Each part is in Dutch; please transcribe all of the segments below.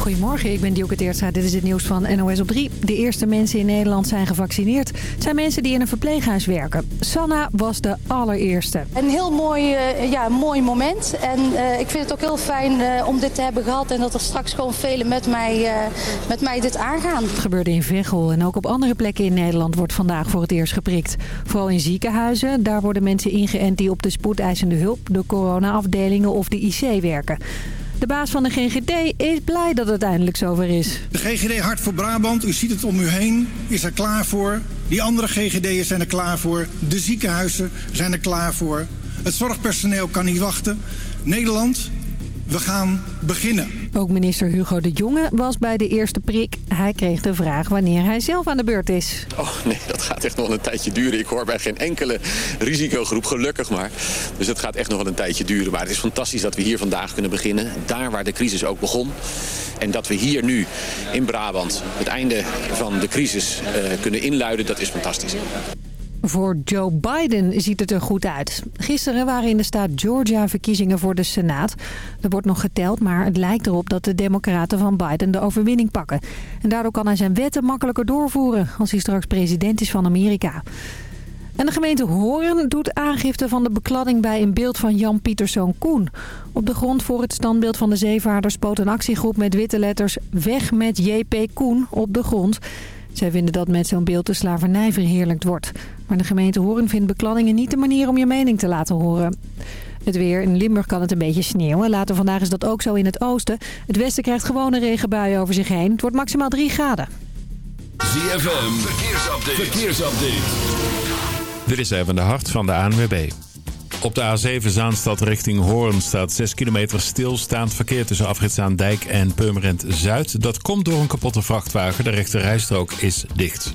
Goedemorgen, ik ben Dielke Teertstra. Dit is het nieuws van NOS op 3. De eerste mensen in Nederland zijn gevaccineerd. Het zijn mensen die in een verpleeghuis werken. Sanna was de allereerste. Een heel mooi, uh, ja, mooi moment. En uh, ik vind het ook heel fijn uh, om dit te hebben gehad. En dat er straks gewoon velen met mij, met mij dit aangaan. Het gebeurde in Veghel en ook op andere plekken in Nederland wordt vandaag voor het eerst geprikt. Vooral in ziekenhuizen. Daar worden mensen ingeënt die op de spoedeisende hulp, de corona-afdelingen of de IC werken. De baas van de GGD is blij dat het eindelijk zover is. De GGD Hart voor Brabant, u ziet het om u heen, is er klaar voor. Die andere GGD'ers zijn er klaar voor. De ziekenhuizen zijn er klaar voor. Het zorgpersoneel kan niet wachten. Nederland we gaan beginnen. Ook minister Hugo de Jonge was bij de eerste prik. Hij kreeg de vraag wanneer hij zelf aan de beurt is. Oh nee, dat gaat echt nog een tijdje duren. Ik hoor bij geen enkele risicogroep, gelukkig maar. Dus dat gaat echt nog wel een tijdje duren. Maar het is fantastisch dat we hier vandaag kunnen beginnen. Daar waar de crisis ook begon. En dat we hier nu in Brabant het einde van de crisis uh, kunnen inluiden, dat is fantastisch. Voor Joe Biden ziet het er goed uit. Gisteren waren in de staat Georgia verkiezingen voor de Senaat. Er wordt nog geteld, maar het lijkt erop dat de democraten van Biden de overwinning pakken. En daardoor kan hij zijn wetten makkelijker doorvoeren als hij straks president is van Amerika. En de gemeente Hoorn doet aangifte van de bekladding bij een beeld van Jan Pieterszoon Koen. Op de grond voor het standbeeld van de zeevaarder spoot een actiegroep met witte letters... Weg met JP Koen op de grond... Zij vinden dat met zo'n beeld de slavernij verheerlijkt wordt. Maar de gemeente Hoorn vindt bekladdingen niet de manier om je mening te laten horen. Het weer. In Limburg kan het een beetje sneeuwen. Later vandaag is dat ook zo in het oosten. Het westen krijgt gewone regenbuien over zich heen. Het wordt maximaal 3 graden. ZFM. Verkeersupdate. Verkeersupdate. Dit is even de hart van de ANWB. Op de A7 Zaanstad richting Hoorn staat 6 kilometer stilstaand verkeer tussen Afritzaandijk en Purmerend Zuid. Dat komt door een kapotte vrachtwagen. De rechte rijstrook is dicht.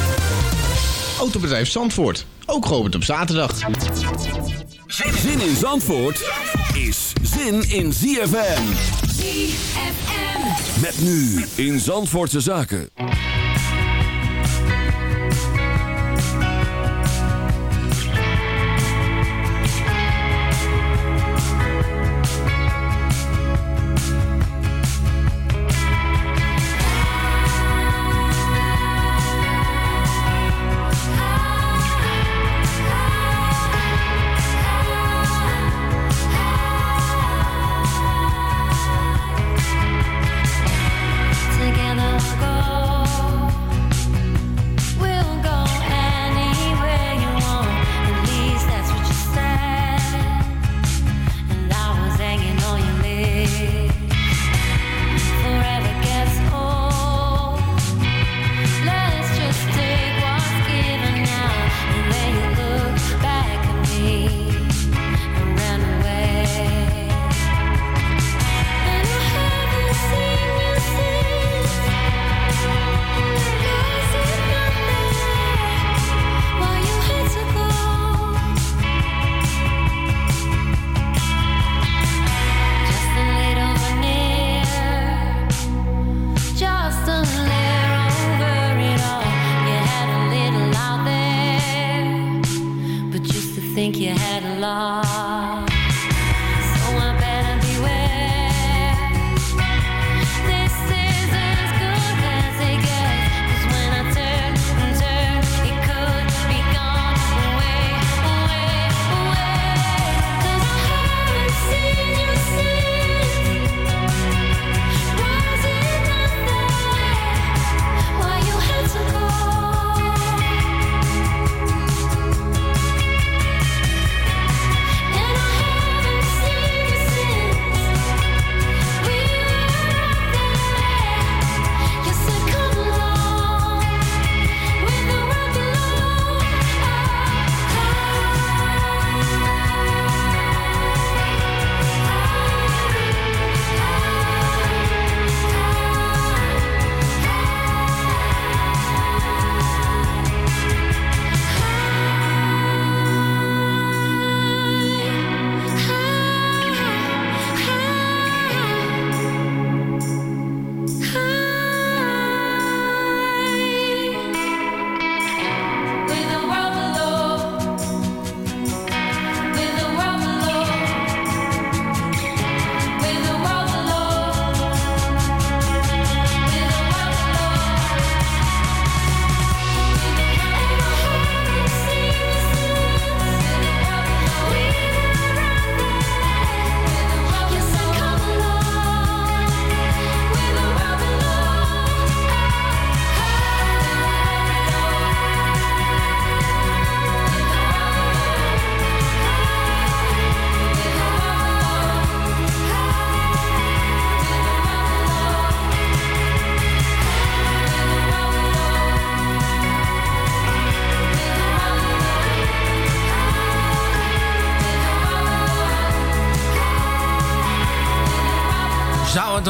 Autobedrijf Zandvoort, ook geopend op zaterdag. Zin in Zandvoort is zin in ZFM. ZFM. Met nu in Zandvoortse Zaken.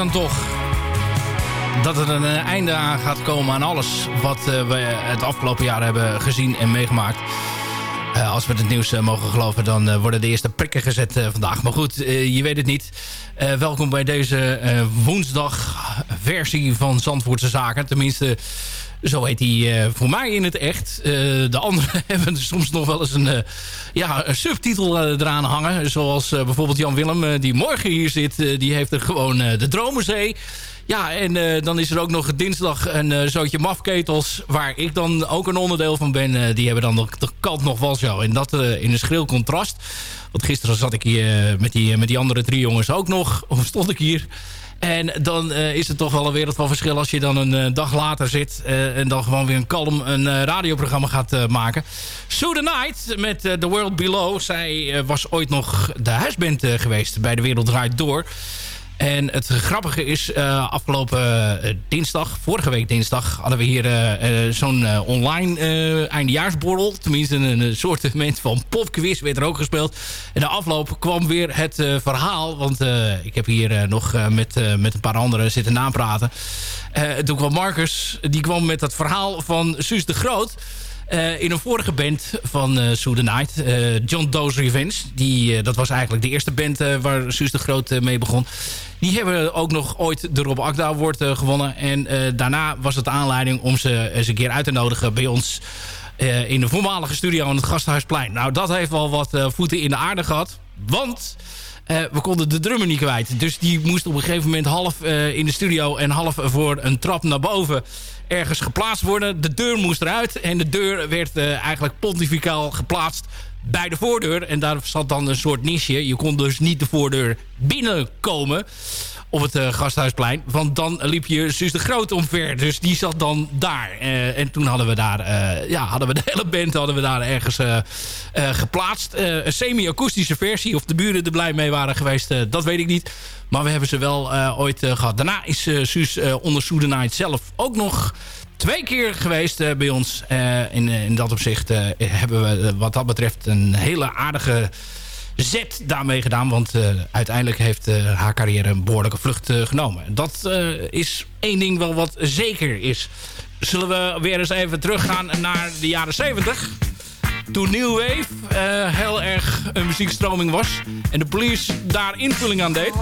Dan toch dat er een einde aan gaat komen aan alles wat we het afgelopen jaar hebben gezien en meegemaakt. als we het nieuws mogen geloven, dan worden de eerste prikken gezet vandaag. Maar goed, je weet het niet. welkom bij deze woensdag versie van Zandvoortse Zaken. Tenminste, zo heet hij voor mij in het echt. de anderen hebben soms nog wel eens een, ja, een subtitel eraan hangen. Zoals bijvoorbeeld Jan Willem, die morgen hier zit. die heeft er gewoon de Dromenzee. Ja, en dan is er ook nog dinsdag een uh, zootje mafketels... waar ik dan ook een onderdeel van ben. die hebben dan de, de kant nog wel zo. En dat in een schril contrast. Want gisteren zat ik hier met, die, met die andere drie jongens ook nog. Of stond ik hier... En dan uh, is het toch wel een wereld van verschil als je dan een uh, dag later zit... Uh, en dan gewoon weer een kalm een radioprogramma gaat maken. So the Night met The World Below. Zij was ooit nog de huisband geweest bij De Wereld Draait Door... En het grappige is, uh, afgelopen uh, dinsdag, vorige week dinsdag... hadden we hier uh, zo'n online eindejaarsborrel. Tenminste, een, een soort van popquiz werd er ook gespeeld. En de afloop kwam weer het verhaal. Want ik heb hier nog met, met een paar anderen zitten napraten. toen kwam Marcus, die kwam met het verhaal van Suus de Groot... Uh, in een vorige band van uh, Sue the Night. Uh, John Doe's Revenge. Die, dat was eigenlijk de eerste band waar Suus de Groot mee begon. Die hebben ook nog ooit de Rob Akda Award gewonnen. En daarna was het aanleiding om ze eens een keer uit te nodigen bij ons... in de voormalige studio aan het Gasthuisplein. Nou, dat heeft wel wat voeten in de aarde gehad. Want... we konden de drummer niet kwijt. Dus die moest op een gegeven moment half in de studio... en half voor een trap naar boven ergens geplaatst worden. De deur moest eruit en de deur werd eigenlijk pontificaal geplaatst bij de voordeur. En daar zat dan een soort niche. Je kon dus niet de voordeur binnenkomen op het uh, Gasthuisplein. Want dan liep je Suus de Groot omver. Dus die zat dan daar. Uh, en toen hadden we daar... Uh, ja, hadden we de hele band hadden we daar ergens geplaatst. een semi-akoestische versie. Of de buren er blij mee waren geweest, dat weet ik niet. Maar we hebben ze wel ooit gehad. Daarna is Suus onder Soedenite zelf ook nog twee keer geweest bij ons. in, in dat opzicht hebben we wat dat betreft een hele aardige zet daarmee gedaan. Want uiteindelijk heeft haar carrière een behoorlijke vlucht genomen. Dat is één ding wel wat zeker is. Zullen we weer eens even teruggaan naar de jaren 70. Toen New Wave heel erg een muziekstroming was. En de police daar invulling aan deed.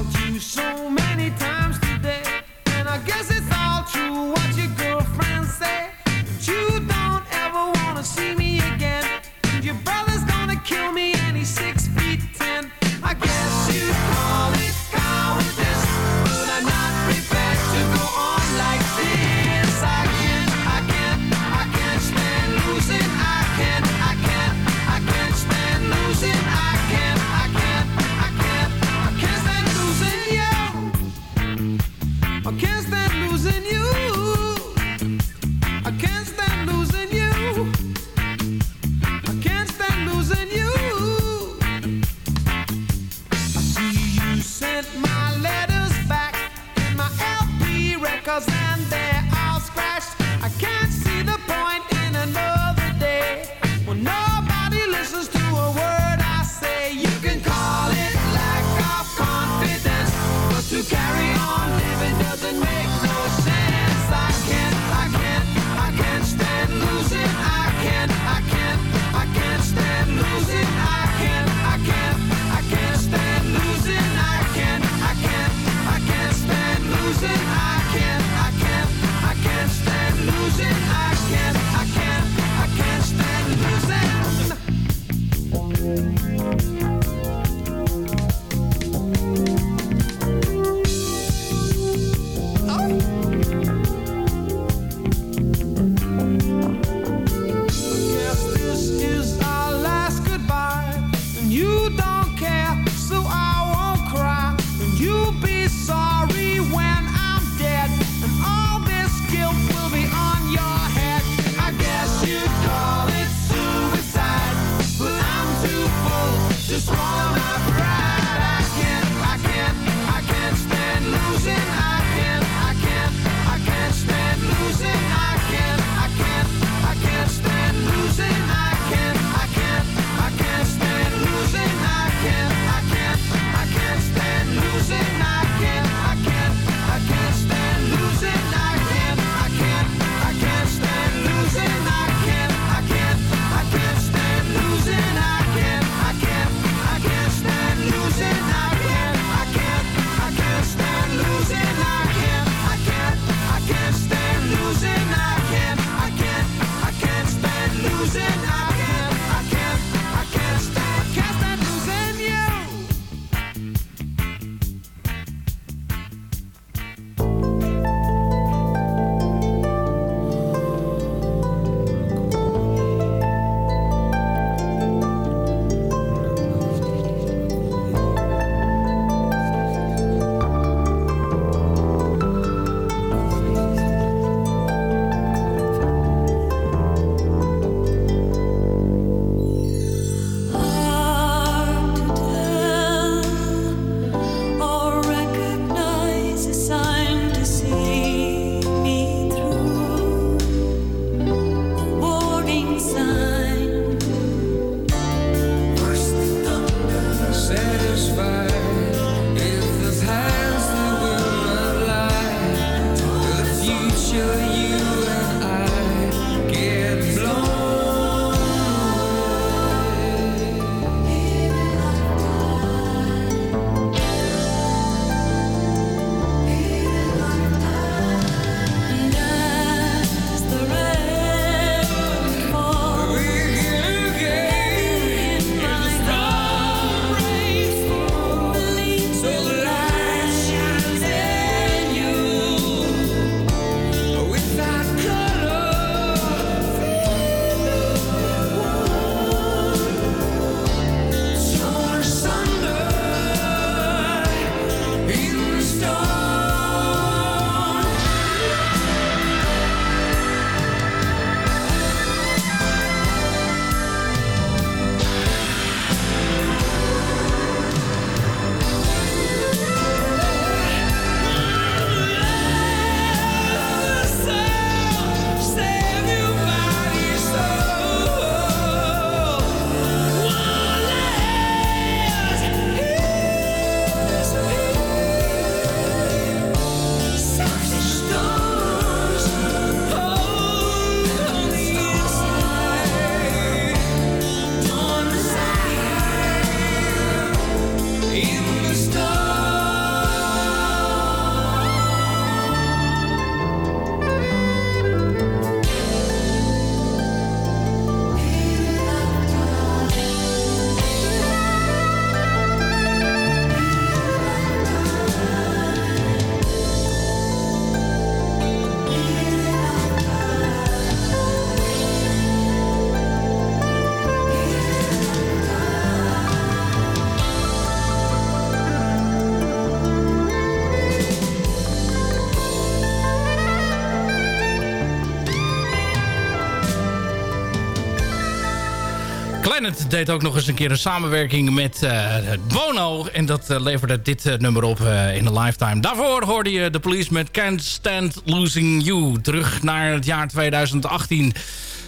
Planet deed ook nog eens een keer een samenwerking met uh, Bono. En dat uh, leverde dit uh, nummer op in de lifetime. Daarvoor hoorde je de police met Can't Stand Losing You. Terug naar het jaar 2018.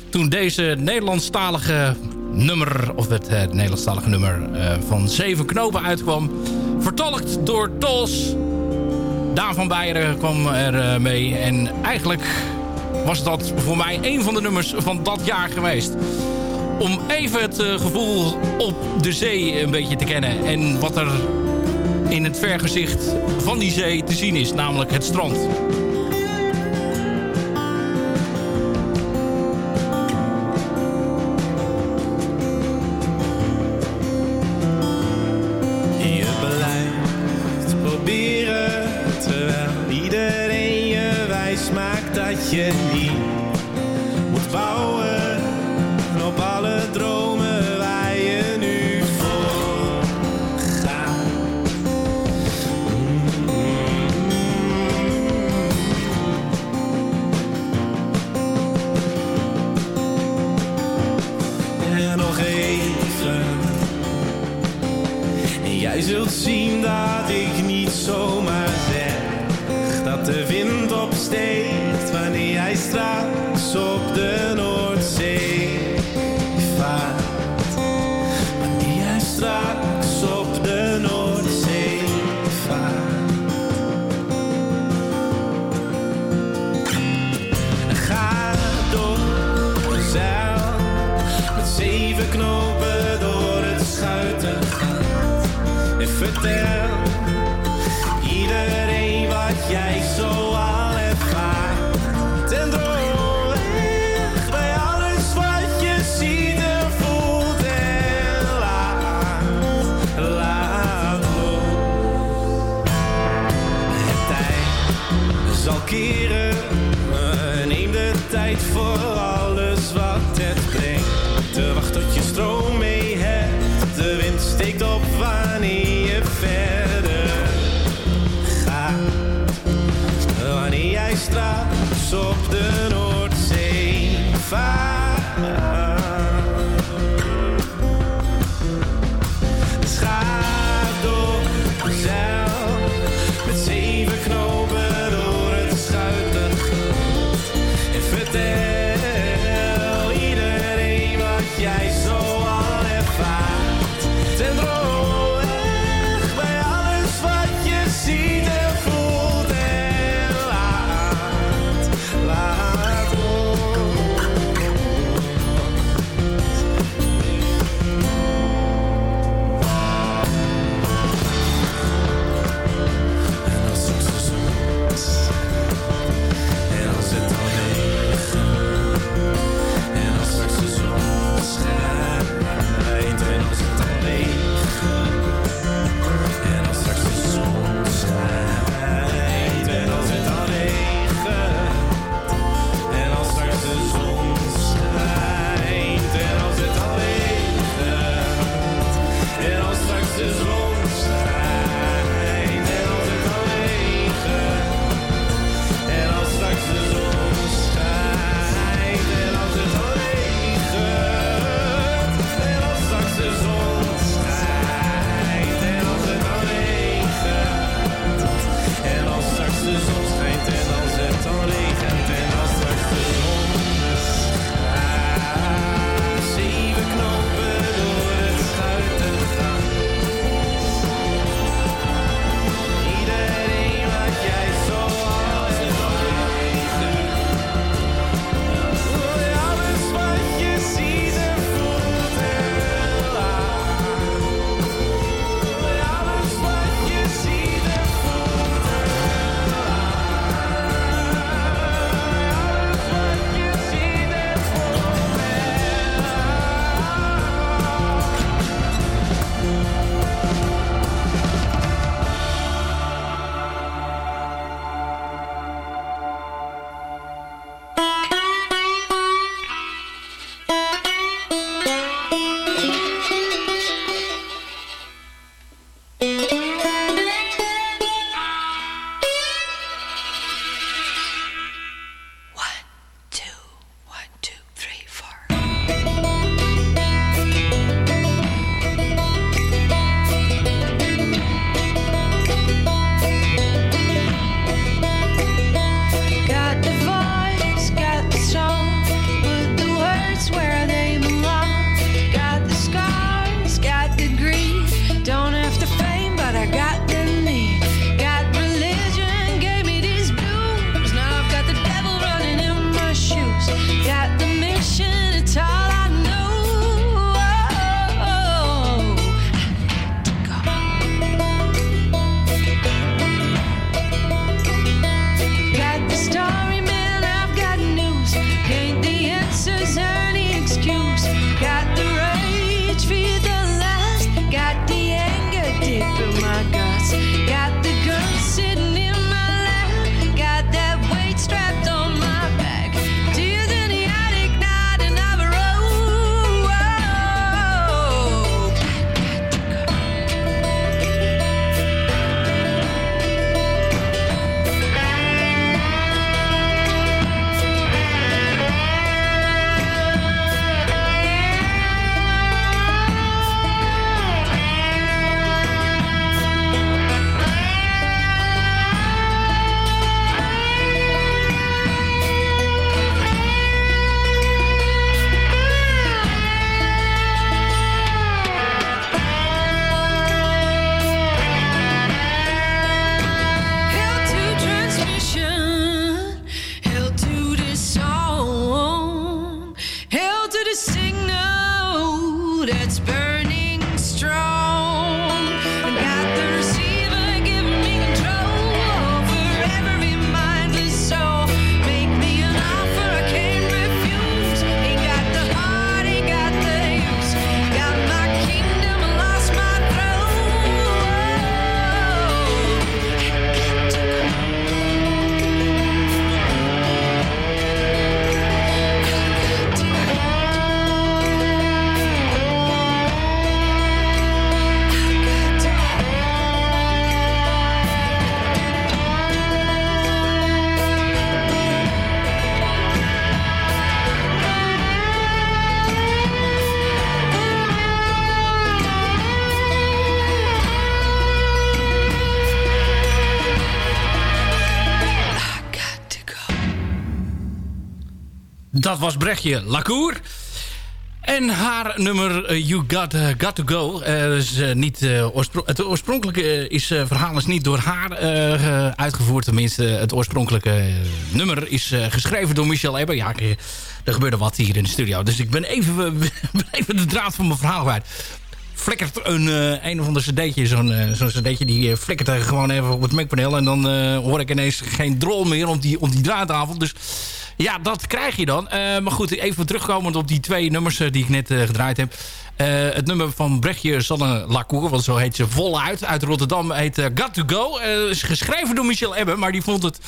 Toen deze Nederlandstalige nummer, of het, Nederlandstalige nummer van Zeven Knopen uitkwam. Vertolkt door Tos. Daan van kwam er mee. En eigenlijk was dat voor mij een van de nummers van dat jaar geweest om even het uh, gevoel op de zee een beetje te kennen. En wat er in het vergezicht van die zee te zien is, namelijk het strand. Dat was Brechtje Lacour. En haar nummer eh, You Got, eh, Got To Go. eh, is, niet, het oorspronkelijke is, verhaal is niet door haar ge- uitgevoerd. Tenminste, het oorspronkelijke nummer is geschreven door Michel Ebber. Ja, er gebeurde wat hier in de studio. Dus ik ben even, even de draad van mijn verhaal kwijt. Flikkert een, een of ander cd'tje, zo'n zo'n cd'tje, die flikkert er gewoon even op het mengpaneel. En dan hoor ik ineens geen drol meer op die, op die draaitafel. Dus ja, dat krijg je dan. Eh, maar goed, even terugkomend op die twee nummers eh, die ik net eh, gedraaid heb. Het nummer van Brechtje Sanne Lacour, want zo heet ze voluit, uit Rotterdam, heet Got To Go. Is geschreven door Michel Ebbe, maar die vond het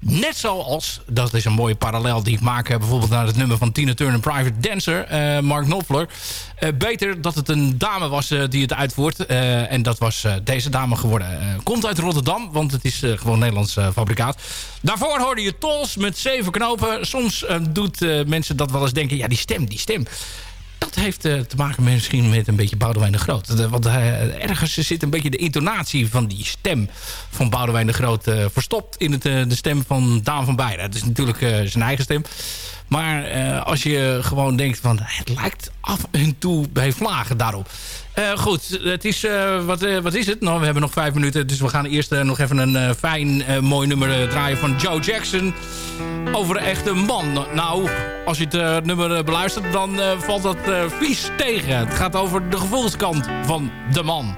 net zoals, dat is een mooie parallel die ik maak... bijvoorbeeld naar het nummer van Tina Turner Private Dancer, eh, Mark Knopfler. Eh, beter dat het een dame was eh, die het uitvoert. En dat was deze dame geworden. Komt uit Rotterdam, want het is gewoon Nederlands fabrikaat. Daarvoor hoorde je Tols met zeven knopen. Soms doet mensen dat wel eens denken... ja, die stem, die stem. Dat heeft eh, te maken met, misschien met een beetje Boudewijn de Groot. Want eh, ergens zit een beetje de intonatie van die stem van Boudewijn de Groot... eh, verstopt in het, de stem van Daan van Beieren. Het is natuurlijk zijn eigen stem. Maar als je gewoon denkt van... het lijkt af en toe bij vlagen daarop. Eh, goed, het is, eh, wat, eh, wat is het? Nou, we hebben nog vijf minuten. Dus we gaan eerst nog even een fijn, mooi nummer draaien van Joe Jackson. Over een echte man. Nou, als je het nummer beluistert, dan valt dat vies tegen. Het gaat over de gevoelskant van de man.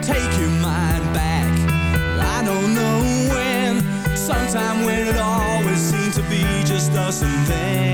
Take your mind back. I don't know when. Sometime when it always seemed to be just us and.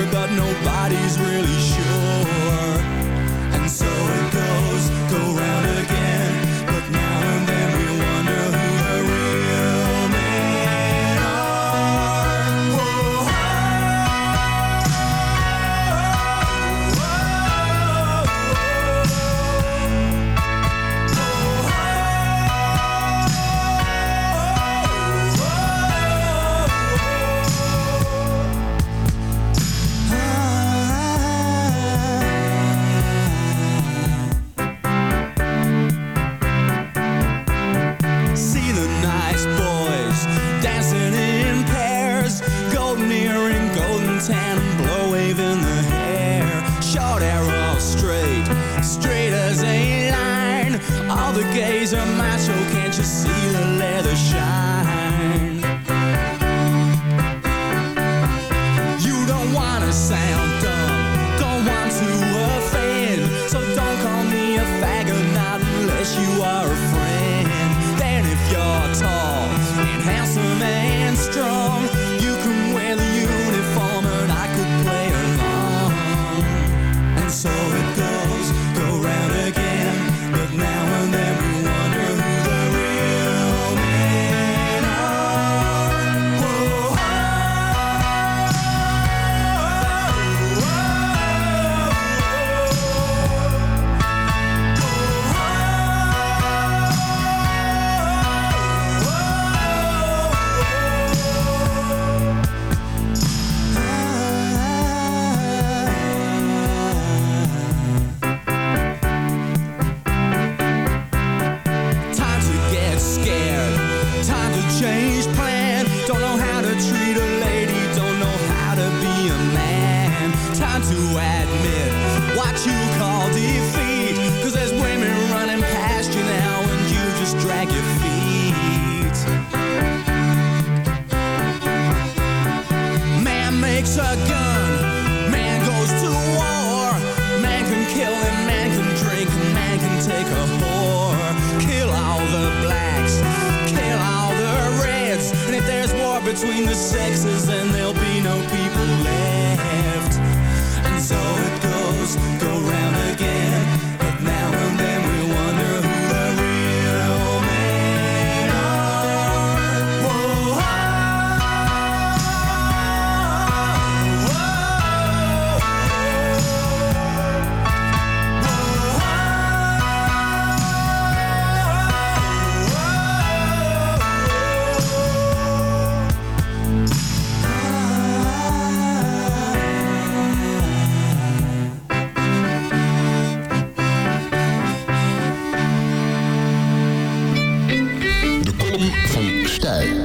Stijl.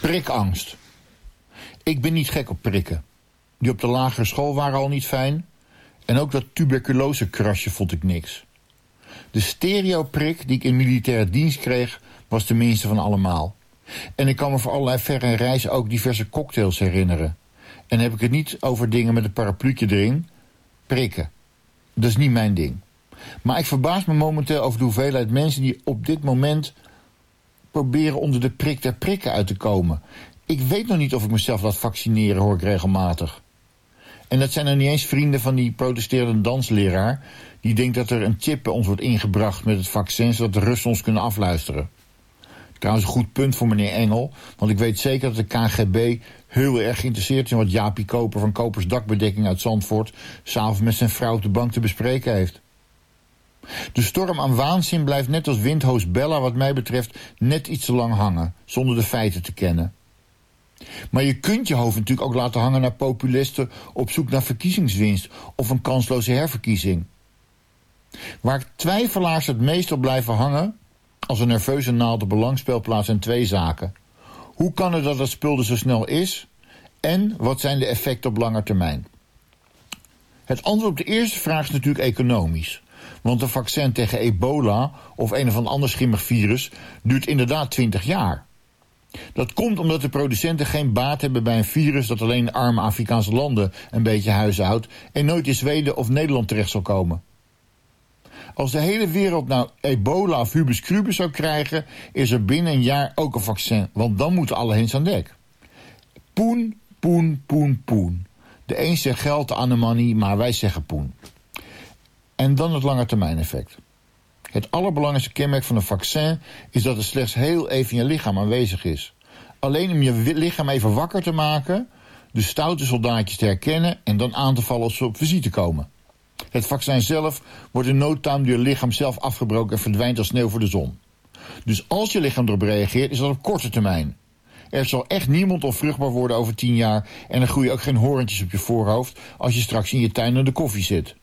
Prikangst. Ik ben niet gek op prikken. Die op de lagere school waren al niet fijn. En ook dat tuberculosekrasje vond ik niks. De stereoprik die ik in militaire dienst kreeg... was de minste van allemaal. En ik kan me voor allerlei verre reizen ook diverse cocktails herinneren. En heb ik het niet over dingen met een parapluutje erin. Prikken. Dat is niet mijn ding. Maar ik verbaas me momenteel over de hoeveelheid mensen die op dit moment proberen onder de prik der prikken uit te komen. Ik weet nog niet of ik mezelf laat vaccineren, hoor ik regelmatig. En dat zijn dan niet eens vrienden van die protesterende dansleraar... die denkt dat er een chip bij ons wordt ingebracht met het vaccin... zodat de Russen ons kunnen afluisteren. Trouwens een goed punt voor meneer Engel... want ik weet zeker dat de KGB heel erg geïnteresseerd is... in wat Jaapie Koper van Kopers Dakbedekking uit Zandvoort... s'avonds met zijn vrouw op de bank te bespreken heeft. De storm aan waanzin blijft net als windhoos Bella wat mij betreft net iets te lang hangen, zonder de feiten te kennen. Maar je kunt je hoofd natuurlijk ook laten hangen naar populisten op zoek naar verkiezingswinst of een kansloze herverkiezing. Waar twijfelaars het meest op blijven hangen, als een nerveuze naald op belangspel plaatst zijn twee zaken. Hoe kan het dat het spul er zo snel is? En wat zijn de effecten op lange termijn? Het antwoord op de eerste vraag is natuurlijk economisch. Want een vaccin tegen ebola of een of ander schimmig virus duurt inderdaad 20 jaar. Dat komt omdat de producenten geen baat hebben bij een virus dat alleen arme Afrikaanse landen een beetje huishoudt en nooit in Zweden of Nederland terecht zal komen. Als de hele wereld nou ebola of hubus crubus zou krijgen, is er binnen een jaar ook een vaccin, want dan moeten alle hens aan dek. Poen, poen, poen, poen. De een zegt geld, de ander money, maar wij zeggen poen. En dan het langetermijneffect. Het allerbelangrijkste kenmerk van een vaccin is dat het slechts heel even in je lichaam aanwezig is. Alleen om je lichaam even wakker te maken, de stoute soldaatjes te herkennen en dan aan te vallen als ze op visite komen. Het vaccin zelf wordt in no door je lichaam zelf afgebroken en verdwijnt als sneeuw voor de zon. Dus als je lichaam erop reageert, is dat op korte termijn. Er zal echt niemand onvruchtbaar worden over tien jaar en er groeien ook geen horentjes op je voorhoofd als je straks in je tuin aan de koffie zit.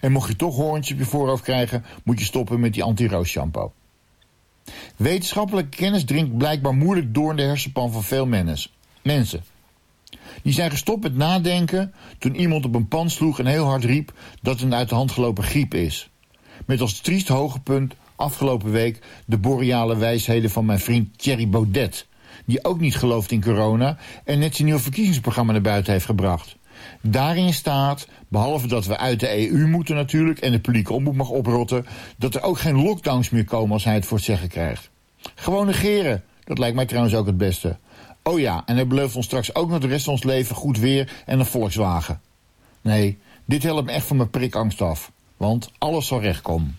En mocht je toch hoorntjes op je voorhoofd krijgen, moet je stoppen met die anti-roos shampoo. Wetenschappelijke kennis dringt blijkbaar moeilijk door in de hersenpan van veel mens- mensen. Die zijn gestopt met nadenken toen iemand op een pan sloeg en heel hard riep dat het een uit de hand gelopen griep is. Met als triest hoogtepunt afgelopen week de boreale wijsheden van mijn vriend Thierry Baudet, die ook niet gelooft in corona en net zijn nieuw verkiezingsprogramma naar buiten heeft gebracht. Daarin staat, behalve dat we uit de EU moeten natuurlijk... en de publieke omroep mag oprotten... dat er ook geen lockdowns meer komen als hij het voor het zeggen krijgt. Gewoon negeren. Dat lijkt mij trouwens ook het beste. Oh ja, en hij belooft ons straks ook nog de rest van ons leven goed weer en een Volkswagen. Nee, dit helpt me echt van mijn prikangst af. Want alles zal recht komen.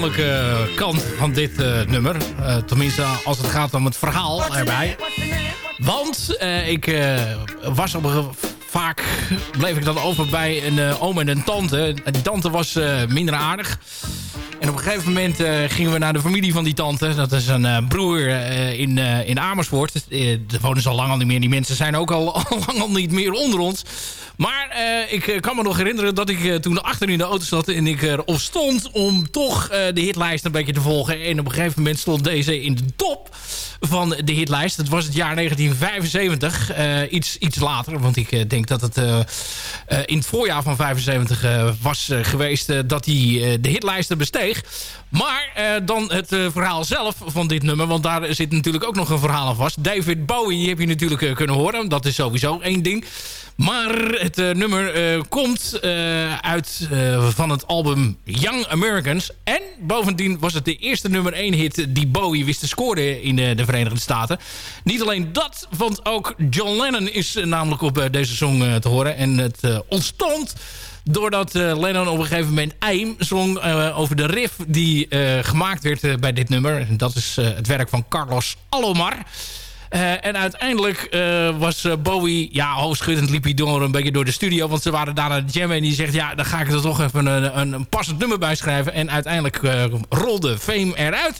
Persoonlijke kant van dit eh, nummer. Eh, tenminste, als het gaat om het verhaal erbij. Want eh, ik was op een vaak bleef ik dan over bij een eh, oom en een tante. En die tante was minder aardig. En op een gegeven moment gingen we naar de familie van die tante. Dat is een broer in, in Amersfoort. Daar wonen ze al lang al niet meer. Die mensen zijn ook al, al lang al niet meer onder ons. Maar eh, ik eh, kan me nog herinneren dat ik eh, toen achter in de auto zat... en ik erop stond om toch de hitlijst een beetje te volgen. En op een gegeven moment stond deze in de top van de hitlijst. Dat was het jaar 1975. eh, iets, iets later, want ik denk dat het in het voorjaar van 75 eh, was geweest... dat hij de hitlijsten besteeg. Maar dan het verhaal zelf van dit nummer. Want daar zit natuurlijk ook nog een verhaal aan vast. David Bowie heb je natuurlijk kunnen horen. Dat is sowieso één ding. Maar het eh, nummer eh, komt eh, uit van het album Young Americans. En bovendien was het de eerste nummer 1 hit die Bowie wist te scoren in de, de Verenigde Staten. Niet alleen dat, want ook John Lennon is namelijk op deze song te horen. En het ontstond doordat Lennon op een gegeven moment Aim zong over de riff die gemaakt werd bij dit nummer. En dat is het werk van Carlos Alomar. Eh, en uiteindelijk eh, was eh, Bowie, ja, hoofdschuddend liep hij door een beetje door de studio. Want ze waren daar aan het en die zegt, ja, dan ga ik er toch even een, een, een passend nummer bij schrijven. En uiteindelijk rolde Fame eruit.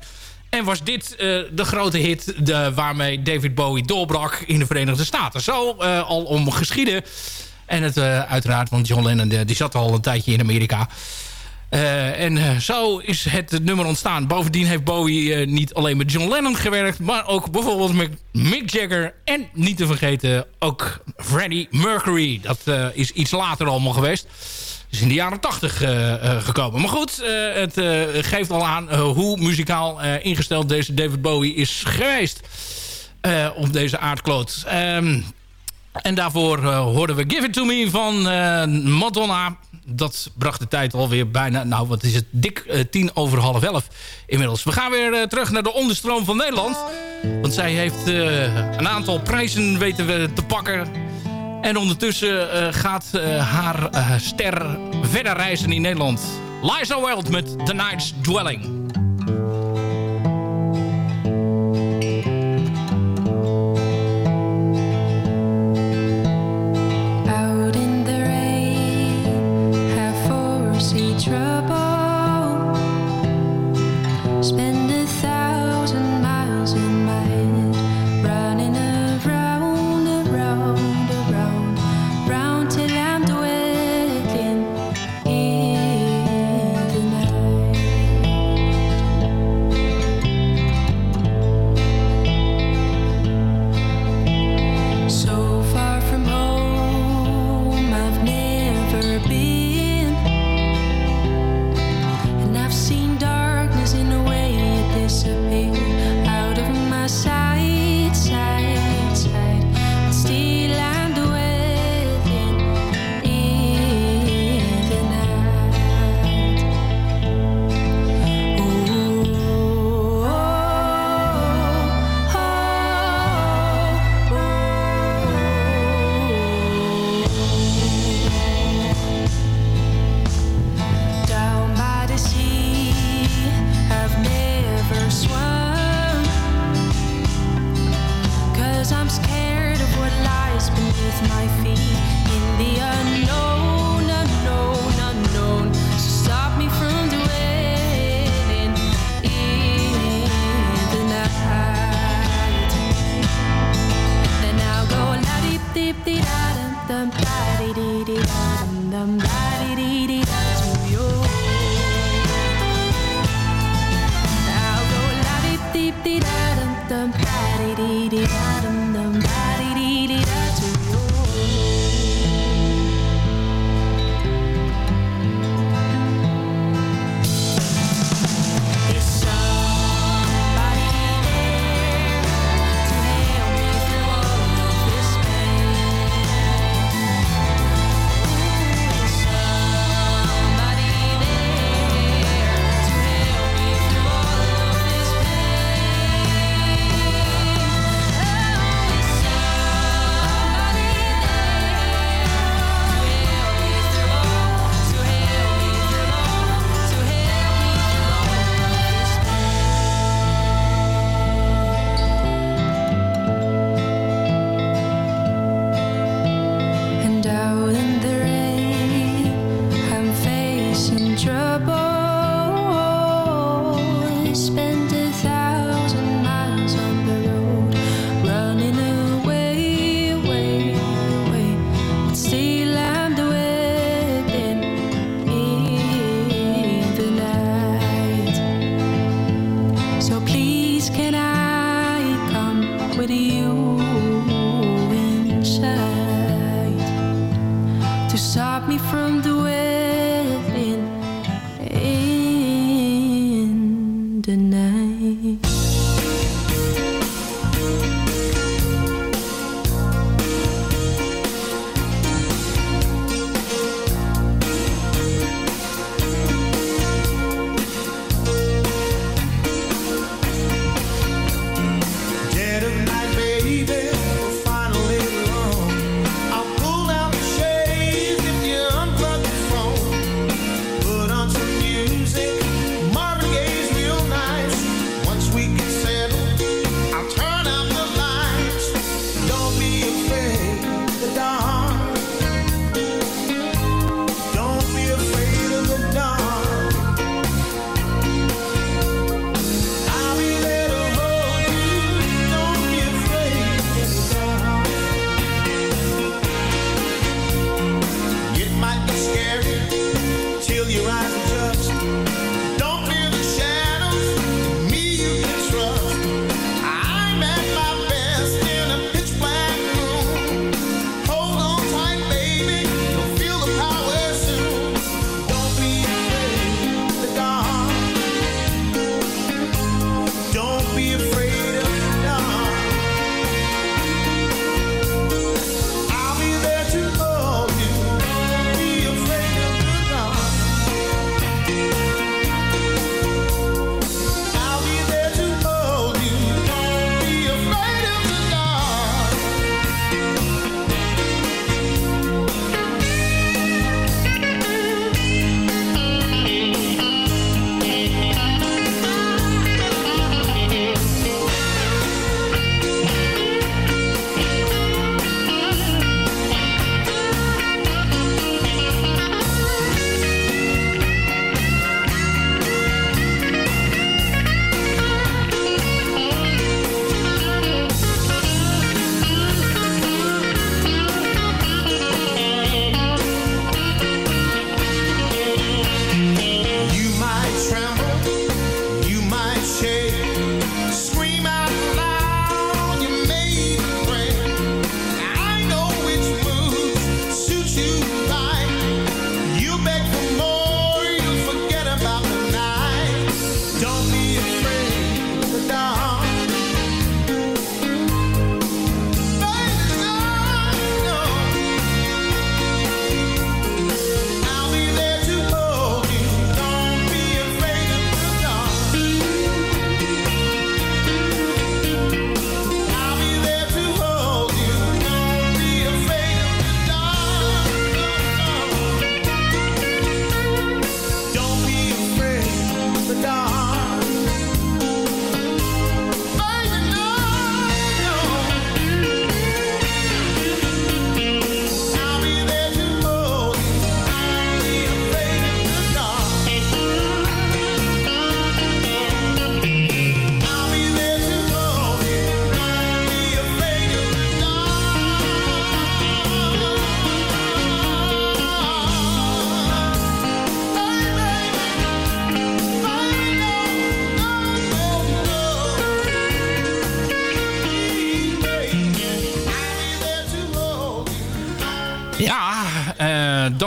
En was dit de grote hit de, waarmee David Bowie doorbrak in de Verenigde Staten. Zo al om geschieden. En het uiteraard, want John Lennon die zat al een tijdje in Amerika. Eh, en eh, zo is het nummer ontstaan. Bovendien heeft Bowie eh, niet alleen met John Lennon gewerkt... maar ook bijvoorbeeld met Mick Jagger... en niet te vergeten ook Freddie Mercury. Dat is iets later allemaal geweest. is in de jaren tachtig gekomen. Maar goed, het geeft al aan hoe muzikaal ingesteld deze David Bowie is geweest... op deze aardkloot. Ehm, en daarvoor hoorden we Give It To Me van Madonna. Dat bracht de tijd alweer bijna, nou wat is het, dik eh, tien over half elf inmiddels. We gaan weer eh, terug naar de onderstroom van Nederland. Want zij heeft eh, een aantal prijzen weten we te pakken. En ondertussen gaat haar ster verder reizen in Nederland. Liza Wild met The Night's Dwelling.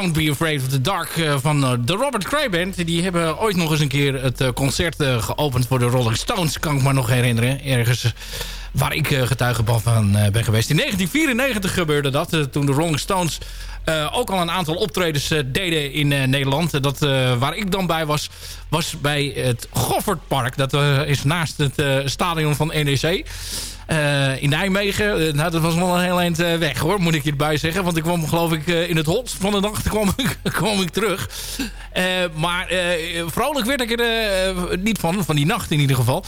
Don't Be Afraid of the Dark eh, van eh, de Robert Cray Band. Die hebben ooit nog eens een keer het eh, concert geopend voor de Rolling Stones. Kan ik me nog herinneren. Ergens waar ik getuige van ben geweest. In 1994 gebeurde dat. toen de Rolling Stones ook al een aantal optredens deden in Nederland. Dat, waar ik dan bij was, was bij het Goffertpark. Dat is naast het stadion van NEC. Eh, in Nijmegen. Eh, nou, dat was wel een heel eind eh, weg hoor, moet ik je erbij zeggen. Want ik kwam geloof ik in het hot van de nacht kwam ik, ik terug. Maar vrolijk werd ik er niet van, van die nacht in ieder geval.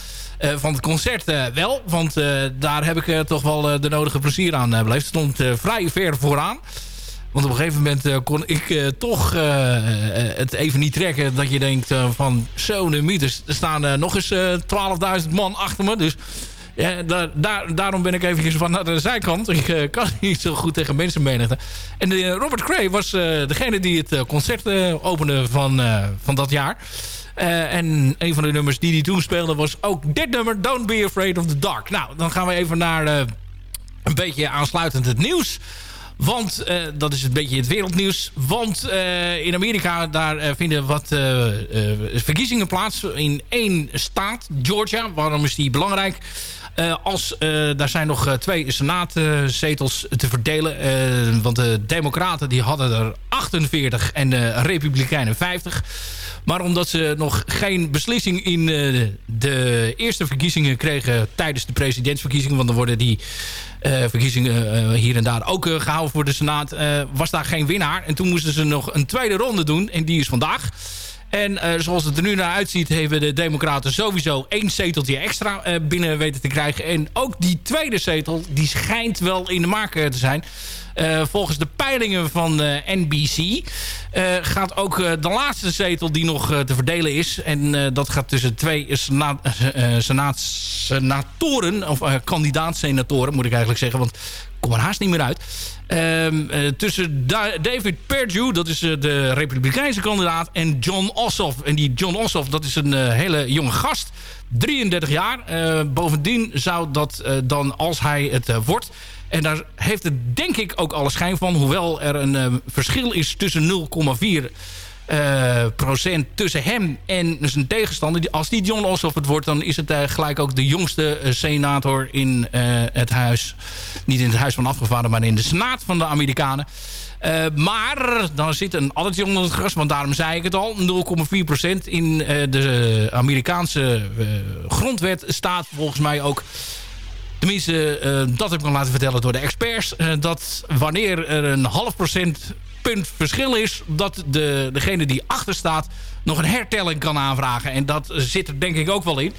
Van het concert wel, want daar heb ik toch wel de nodige plezier aan beleefd. stond eh, vrij ver vooraan. Want op een gegeven moment kon ik toch het even niet trekken. Dat je denkt van zo'n mythes. Er staan nog eens eh 12.000 man achter me. Dus ja, daar, daar, daarom ben ik eventjes van naar de zijkant. Ik eh, kan niet zo goed tegen mensenmenigte. En eh, Robert Cray was eh, degene die het concert opende van, van dat jaar. En een van de nummers die hij toen speelde was ook dit nummer, Don't Be Afraid of the Dark. Nou, dan gaan we even naar een beetje aansluitend het nieuws. Want dat is een beetje het wereldnieuws. Want in Amerika daar vinden wat verkiezingen plaats in één staat, Georgia. Waarom is die belangrijk? Eh, als, eh, daar zijn nog eh, twee senaatzetels te verdelen. Want de democraten die hadden er 48 en de republikeinen 50. Maar omdat ze nog geen beslissing in de eerste verkiezingen kregen... tijdens de presidentsverkiezingen... want dan worden die verkiezingen hier en daar ook eh, gehouden voor de Senaat... was daar geen winnaar. En toen moesten ze nog een tweede ronde doen. En die is vandaag. En eh, zoals het er nu naar uitziet... hebben de democraten sowieso één zeteltje extra eh, binnen weten te krijgen. En ook die tweede zetel, die schijnt wel in de maak eh, te zijn... Volgens de peilingen van eh, NBC gaat ook de laatste zetel die nog te verdelen is. En dat gaat tussen twee sena senaat senatoren, of kandidaat-senatoren moet ik eigenlijk zeggen. Want ik kom er haast niet meer uit. Ehm, eh, tussen Da- David Perdue, dat is eh, de republikeinse kandidaat, en John Ossoff. En die John Ossoff, dat is een eh, hele jonge gast. 33 jaar. Bovendien zou dat dan, als hij het wordt... En daar heeft het denk ik ook alle schijn van. Hoewel er een verschil is tussen 0,4 eh, procent tussen hem en zijn tegenstander. Als die John Ossoff het wordt, dan is het eh, gelijk ook de jongste eh, senator in het huis. Niet in het huis van afgevaardigden, maar in de senaat van de Amerikanen. Maar dan zit een addertje onder het gras, want daarom zei ik het al. 0,4% in de Amerikaanse grondwet staat volgens mij ook... Tenminste, dat heb ik me laten vertellen door de experts. dat wanneer er een half procent punt verschil is... dat de, degene die achter staat nog een hertelling kan aanvragen. En dat zit er denk ik ook wel in.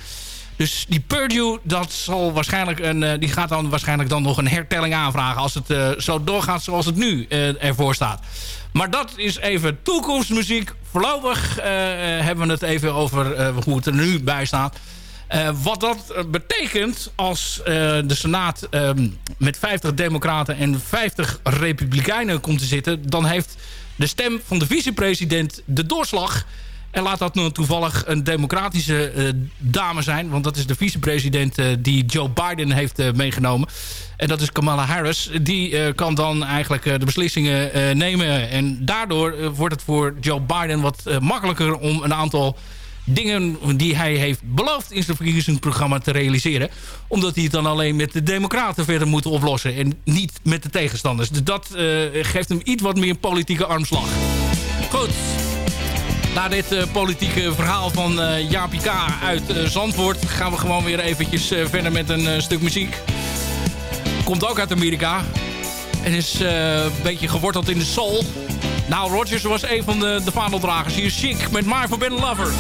Dus die Purdue, dat zal waarschijnlijk een, eh, die gaat dan waarschijnlijk dan nog een hertelling aanvragen... als het eh, zo doorgaat zoals het nu eh, ervoor staat. Maar dat is even toekomstmuziek. Voorlopig hebben we het even over hoe het er nu bij staat. Eh, wat dat eh, betekent als eh, de Senaat ehm, met 50 democraten en 50 republikeinen komt te zitten... dan heeft de stem van de vicepresident de doorslag... En laat dat nu toevallig een democratische dame zijn. Want dat is de vicepresident eh, die Joe Biden heeft meegenomen. En dat is Kamala Harris. Die kan dan eigenlijk de beslissingen nemen. En daardoor wordt het voor Joe Biden wat makkelijker om een aantal dingen die hij heeft beloofd in zijn verkiezingsprogramma te realiseren. Omdat hij het dan alleen met de democraten verder moet oplossen. En niet met de tegenstanders. Dus dat eh, geeft hem iets wat meer politieke armslag. Goed. Na dit eh, politieke verhaal van eh Jaapie K. uit Zandvoort... gaan we gewoon weer eventjes verder met een stuk muziek. Komt ook uit Amerika. En is een beetje geworteld in de soul. Nou, Rogers was een van de, de vaandeldragers. Hier Chic met My Forbidden Lover.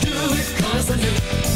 True. You tried to hide that sinister kon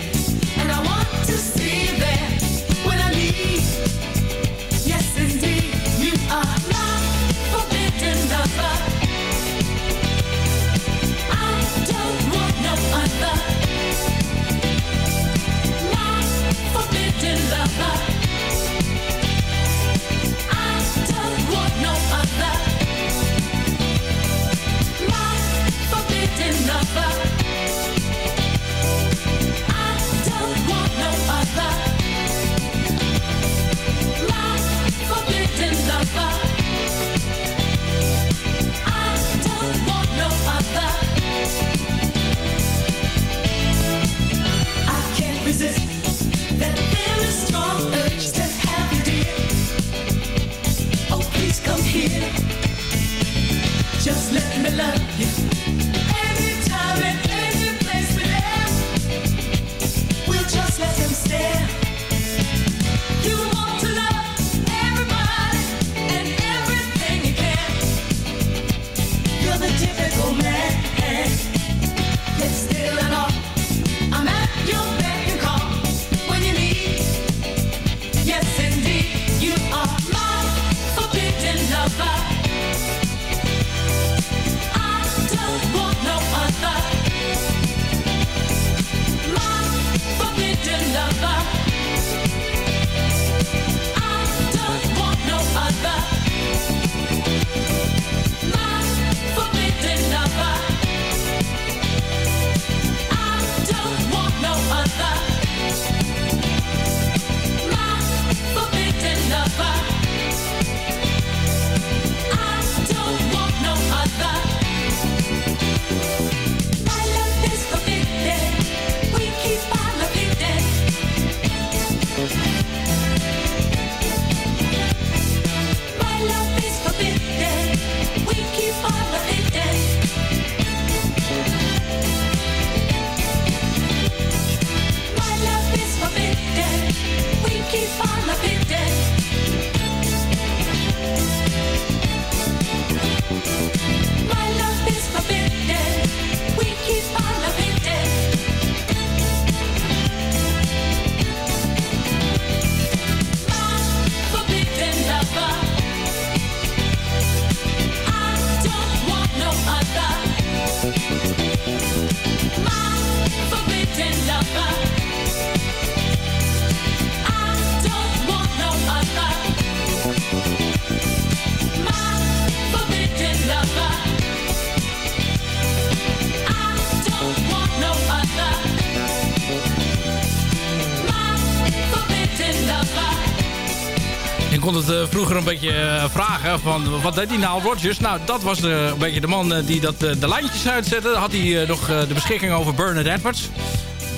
vroeger een beetje eh, vragen van wat deed die nou Rodgers? Nou, dat was eh, een beetje de man eh, die dat, eh, de lijntjes uitzette. Had hij eh, nog eh, de beschikking over Bernard Edwards.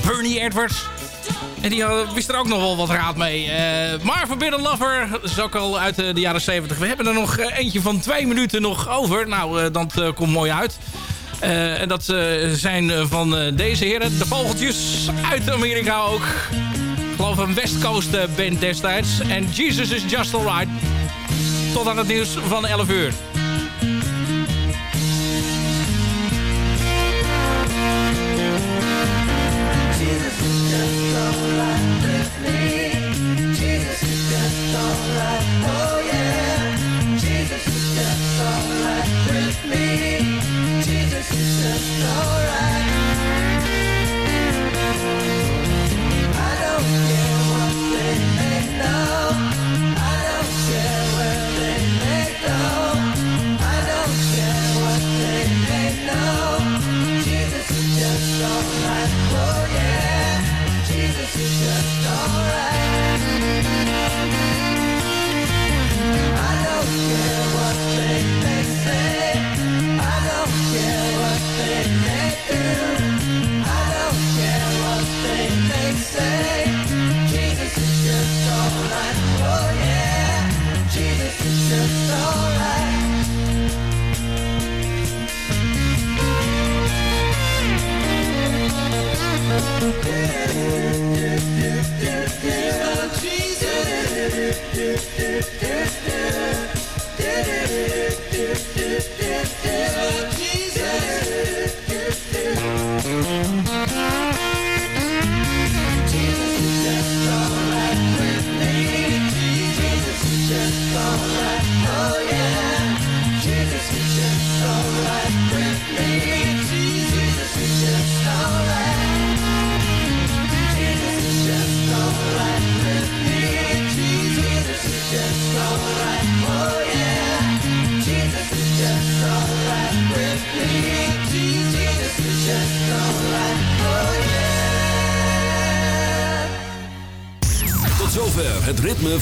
Bernie Edwards. En die eh, wist er ook nog wel wat raad mee. Eh maar Forbidden Lover is ook al uit eh, de jaren 70. We hebben er nog eh, eentje van twee minuten nog over. Nou, eh, dat eh, komt mooi uit. Eh, en dat eh, zijn eh, van eh, deze heren. De vogeltjes uit Amerika ook. Geloof een West Coast eh, band destijds. En Jesus is Just Alright. Tot aan het nieuws van 11 uur. Tot